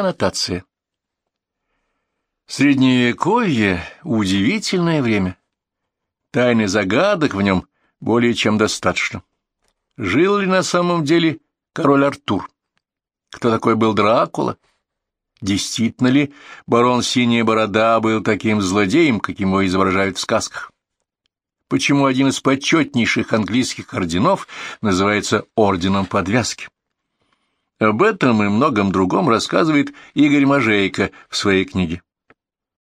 Аннотация. Средневековье — удивительное время. Тайны загадок в нем более чем достаточно. Жил ли на самом деле король Артур? Кто такой был Дракула? Действительно ли барон Синяя Борода был таким злодеем, каким его изображают в сказках? Почему один из почетнейших английских орденов называется Орденом Подвязки? Об этом и многом другом рассказывает Игорь Можейко в своей книге.